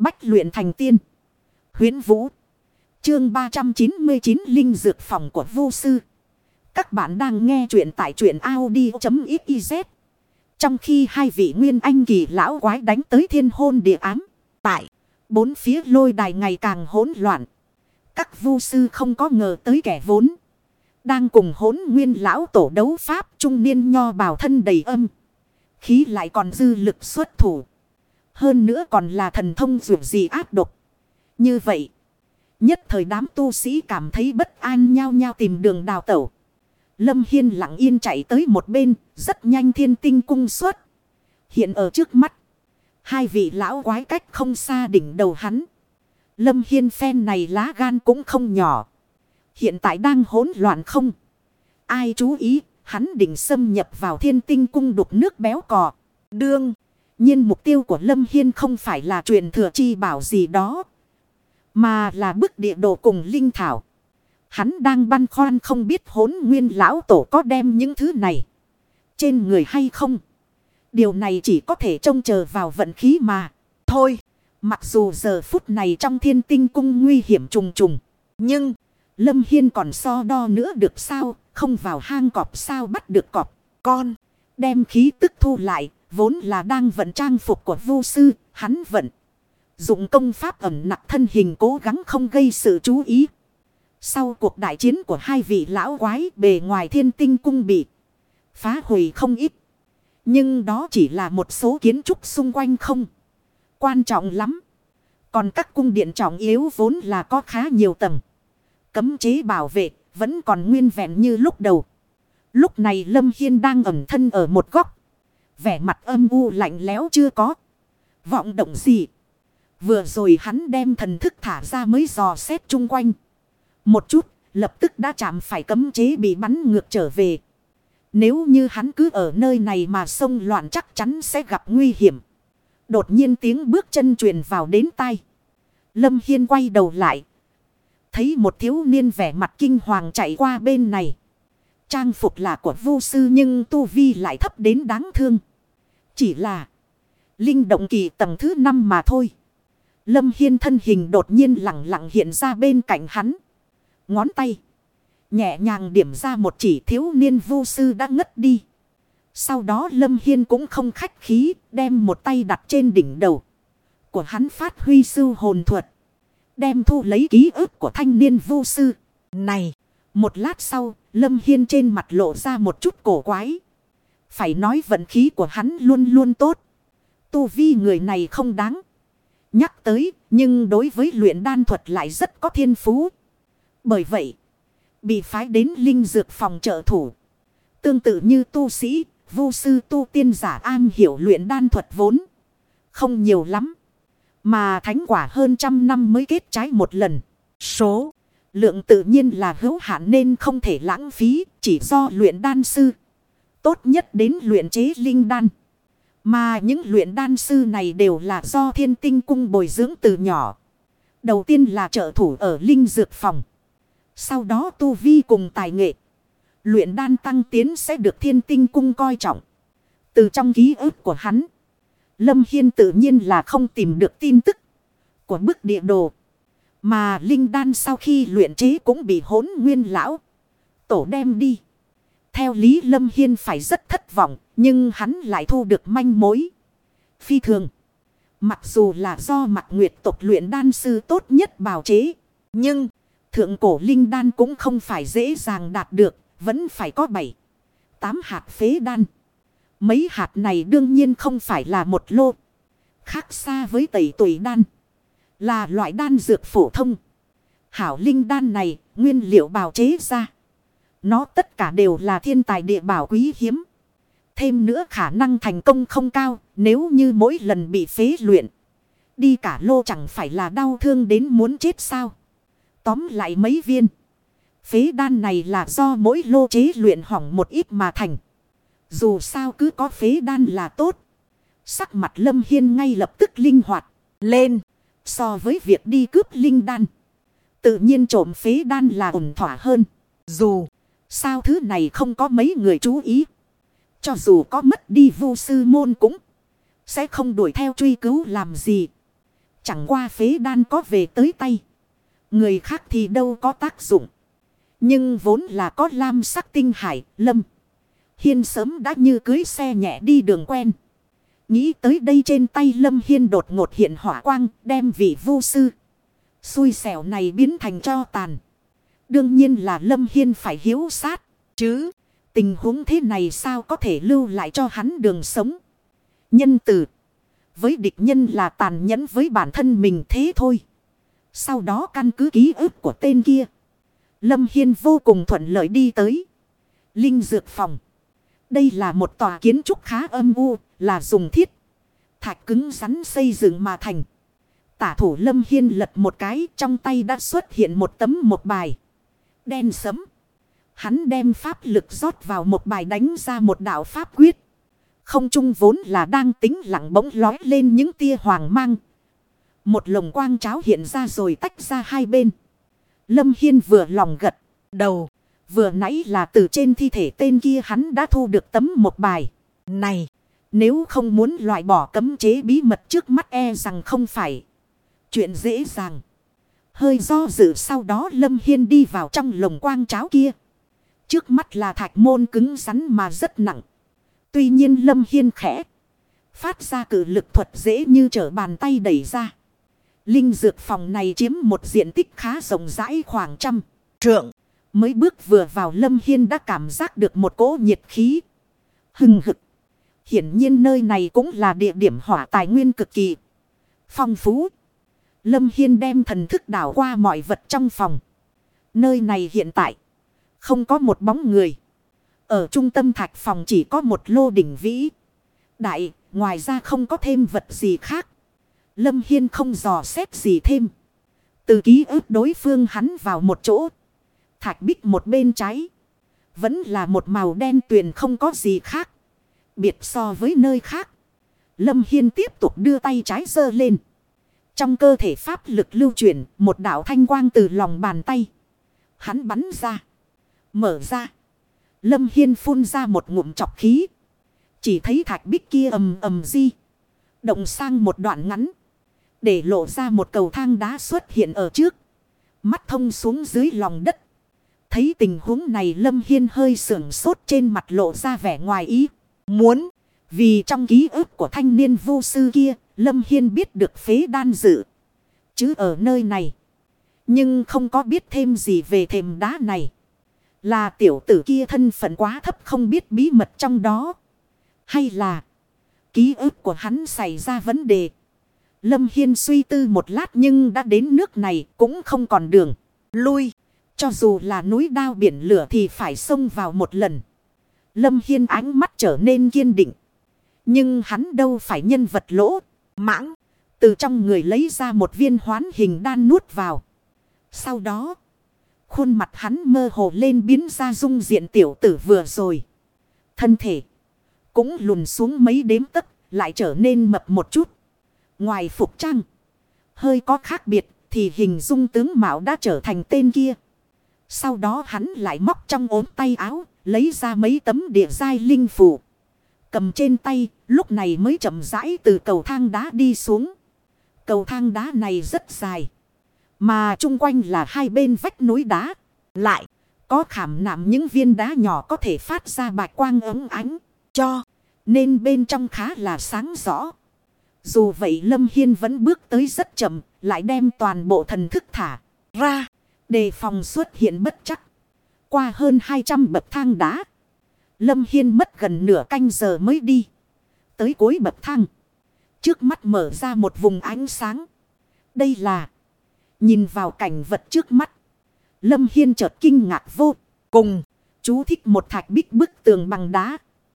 Bách luyện thành tiên. Huyến Vũ. Chương 399 Linh Dược Phòng của Vô Sư. Các bạn đang nghe truyện tại truyện Audi.xyz. Trong khi hai vị nguyên anh kỳ lão quái đánh tới thiên hôn địa ám. Tại bốn phía lôi đài ngày càng hỗn loạn. Các vu sư không có ngờ tới kẻ vốn. Đang cùng hỗn nguyên lão tổ đấu pháp trung niên nho bào thân đầy âm. Khí lại còn dư lực xuất thủ. Hơn nữa còn là thần thông dù gì áp độc. Như vậy. Nhất thời đám tu sĩ cảm thấy bất an nhau nhau tìm đường đào tẩu. Lâm Hiên lặng yên chạy tới một bên. Rất nhanh thiên tinh cung xuất. Hiện ở trước mắt. Hai vị lão quái cách không xa đỉnh đầu hắn. Lâm Hiên phen này lá gan cũng không nhỏ. Hiện tại đang hỗn loạn không? Ai chú ý, hắn định xâm nhập vào thiên tinh cung đục nước béo cò. Đương, nhiên mục tiêu của Lâm Hiên không phải là truyền thừa chi bảo gì đó. Mà là bức địa đồ cùng linh thảo. Hắn đang băn khoăn không biết hốn nguyên lão tổ có đem những thứ này. Trên người hay không? Điều này chỉ có thể trông chờ vào vận khí mà. Thôi, mặc dù giờ phút này trong thiên tinh cung nguy hiểm trùng trùng. Nhưng, Lâm Hiên còn so đo nữa được sao? Không vào hang cọp sao bắt được cọp. Con, đem khí tức thu lại, vốn là đang vận trang phục của vô sư, hắn vận. Dụng công pháp ẩm nặng thân hình cố gắng không gây sự chú ý. Sau cuộc đại chiến của hai vị lão quái bề ngoài thiên tinh cung bị phá hủy không ít. Nhưng đó chỉ là một số kiến trúc xung quanh không. Quan trọng lắm. Còn các cung điện trọng yếu vốn là có khá nhiều tầng. Cấm chế bảo vệ vẫn còn nguyên vẹn như lúc đầu. Lúc này Lâm Hiên đang ẩn thân ở một góc. Vẻ mặt âm u lạnh lẽo chưa có. Vọng động gì. Vừa rồi hắn đem thần thức thả ra mới dò xét chung quanh. Một chút, lập tức đã chạm phải cấm chế bị bắn ngược trở về. Nếu như hắn cứ ở nơi này mà xông loạn chắc chắn sẽ gặp nguy hiểm. Đột nhiên tiếng bước chân truyền vào đến tai. Lâm Hiên quay đầu lại. Thấy một thiếu niên vẻ mặt kinh hoàng chạy qua bên này. Trang phục là của vô sư nhưng tu vi lại thấp đến đáng thương. Chỉ là linh động kỳ tầng thứ năm mà thôi. Lâm Hiên thân hình đột nhiên lặng lặng hiện ra bên cạnh hắn. Ngón tay. Nhẹ nhàng điểm ra một chỉ thiếu niên vô sư đã ngất đi. Sau đó Lâm Hiên cũng không khách khí đem một tay đặt trên đỉnh đầu. Của hắn phát huy sư hồn thuật. Đem thu lấy ký ức của thanh niên vô sư. Này! Một lát sau, Lâm Hiên trên mặt lộ ra một chút cổ quái. Phải nói vận khí của hắn luôn luôn tốt. Tu vi người này không đáng. Nhắc tới, nhưng đối với luyện đan thuật lại rất có thiên phú. Bởi vậy, bị phái đến linh dược phòng trợ thủ. Tương tự như tu sĩ, vô sư tu tiên giả an hiểu luyện đan thuật vốn. Không nhiều lắm. Mà thánh quả hơn trăm năm mới kết trái một lần. Số lượng tự nhiên là hữu hạn nên không thể lãng phí chỉ do luyện đan sư. Tốt nhất đến luyện chế linh đan. Mà những luyện đan sư này đều là do thiên tinh cung bồi dưỡng từ nhỏ. Đầu tiên là trợ thủ ở linh dược phòng. Sau đó tu vi cùng tài nghệ. Luyện đan tăng tiến sẽ được thiên tinh cung coi trọng. Từ trong ký ức của hắn. Lâm Hiên tự nhiên là không tìm được tin tức của bức địa đồ. Mà linh đan sau khi luyện chế cũng bị hốn nguyên lão. Tổ đem đi. Theo lý Lâm Hiên phải rất thất vọng. Nhưng hắn lại thu được manh mối. Phi thường. Mặc dù là do mặt nguyệt tộc luyện đan sư tốt nhất bào chế. Nhưng thượng cổ linh đan cũng không phải dễ dàng đạt được. Vẫn phải có bảy, tám hạt phế đan. Mấy hạt này đương nhiên không phải là một lô. Khác xa với tẩy tuổi đan. Là loại đan dược phổ thông. Hảo linh đan này nguyên liệu bào chế ra. Nó tất cả đều là thiên tài địa bảo quý hiếm. Thêm nữa khả năng thành công không cao, nếu như mỗi lần bị phế luyện. Đi cả lô chẳng phải là đau thương đến muốn chết sao. Tóm lại mấy viên. Phế đan này là do mỗi lô chế luyện hỏng một ít mà thành. Dù sao cứ có phế đan là tốt. Sắc mặt lâm hiên ngay lập tức linh hoạt. Lên. So với việc đi cướp linh đan. Tự nhiên trộm phế đan là ổn thỏa hơn. Dù. Sao thứ này không có mấy người chú ý. Cho dù có mất đi vô sư môn cũng. Sẽ không đuổi theo truy cứu làm gì. Chẳng qua phế đan có về tới tay. Người khác thì đâu có tác dụng. Nhưng vốn là có lam sắc tinh hải, lâm. Hiên sớm đã như cưới xe nhẹ đi đường quen. Nghĩ tới đây trên tay lâm hiên đột ngột hiện hỏa quang đem vị vô sư. Xui xẻo này biến thành cho tàn. Đương nhiên là lâm hiên phải hiếu sát. Chứ tình huống thế này sao có thể lưu lại cho hắn đường sống. Nhân tử. Với địch nhân là tàn nhẫn với bản thân mình thế thôi. Sau đó căn cứ ký ức của tên kia. Lâm Hiên vô cùng thuận lợi đi tới. Linh dược phòng. Đây là một tòa kiến trúc khá âm u, là dùng thiết. Thạch cứng rắn xây dựng mà thành. Tả thủ Lâm Hiên lật một cái, trong tay đã xuất hiện một tấm một bài. Đen sấm. Hắn đem pháp lực rót vào một bài đánh ra một đạo pháp quyết. Không trung vốn là đang tính lặng bỗng lói lên những tia hoàng mang. Một lồng quang cháo hiện ra rồi tách ra hai bên. Lâm Hiên vừa lòng gật đầu. Vừa nãy là từ trên thi thể tên kia hắn đã thu được tấm một bài. Này, nếu không muốn loại bỏ cấm chế bí mật trước mắt e rằng không phải. Chuyện dễ dàng. Hơi do dự sau đó Lâm Hiên đi vào trong lồng quang cháo kia. Trước mắt là thạch môn cứng rắn mà rất nặng. Tuy nhiên Lâm Hiên khẽ. Phát ra cử lực thuật dễ như trở bàn tay đẩy ra. Linh dược phòng này chiếm một diện tích khá rộng rãi khoảng trăm trượng. Mới bước vừa vào Lâm Hiên đã cảm giác được một cỗ nhiệt khí. Hừng hực. Hiển nhiên nơi này cũng là địa điểm hỏa tài nguyên cực kỳ. Phong phú. Lâm Hiên đem thần thức đảo qua mọi vật trong phòng. Nơi này hiện tại. Không có một bóng người. Ở trung tâm thạch phòng chỉ có một lô đỉnh vĩ. Đại, ngoài ra không có thêm vật gì khác. Lâm Hiên không dò xét gì thêm. Từ ký ức đối phương hắn vào một chỗ. Thạch bích một bên trái. Vẫn là một màu đen tuyền không có gì khác. Biệt so với nơi khác. Lâm Hiên tiếp tục đưa tay trái dơ lên. Trong cơ thể pháp lực lưu chuyển, một đạo thanh quang từ lòng bàn tay. Hắn bắn ra. Mở ra. Lâm Hiên phun ra một ngụm chọc khí. Chỉ thấy thạch bích kia ầm ầm di. Động sang một đoạn ngắn. Để lộ ra một cầu thang đá xuất hiện ở trước. Mắt thông xuống dưới lòng đất. Thấy tình huống này Lâm Hiên hơi sưởng sốt trên mặt lộ ra vẻ ngoài ý. Muốn. Vì trong ký ức của thanh niên vô sư kia. Lâm Hiên biết được phế đan dự. Chứ ở nơi này. Nhưng không có biết thêm gì về thềm đá này. Là tiểu tử kia thân phận quá thấp không biết bí mật trong đó. Hay là ký ức của hắn xảy ra vấn đề. Lâm Hiên suy tư một lát nhưng đã đến nước này cũng không còn đường. Lui. Cho dù là núi đao biển lửa thì phải xông vào một lần. Lâm Hiên ánh mắt trở nên kiên định. Nhưng hắn đâu phải nhân vật lỗ. Mãng. Từ trong người lấy ra một viên hoán hình đan nuốt vào. Sau đó. Khuôn mặt hắn mơ hồ lên biến ra dung diện tiểu tử vừa rồi. Thân thể. Cũng lùn xuống mấy đếm tấc. Lại trở nên mập một chút. Ngoài phục trang. Hơi có khác biệt. Thì hình dung tướng mạo đã trở thành tên kia. Sau đó hắn lại móc trong ốm tay áo. Lấy ra mấy tấm địa giai linh phủ. Cầm trên tay. Lúc này mới chậm rãi từ cầu thang đá đi xuống. Cầu thang đá này rất dài. Mà chung quanh là hai bên vách núi đá. Lại, có khảm nạm những viên đá nhỏ có thể phát ra bạch quang ấm ánh. Cho nên bên trong khá là sáng rõ. Dù vậy Lâm Hiên vẫn bước tới rất chậm. Lại đem toàn bộ thần thức thả ra. Đề phòng xuất hiện bất chắc. Qua hơn 200 bậc thang đá. Lâm Hiên mất gần nửa canh giờ mới đi. Tới cuối bậc thang. Trước mắt mở ra một vùng ánh sáng. Đây là, Nhìn vào cảnh vật trước mắt. Lâm Hiên chợt kinh ngạc vô cùng. Chú thích một thạch bích bức tường bằng đá.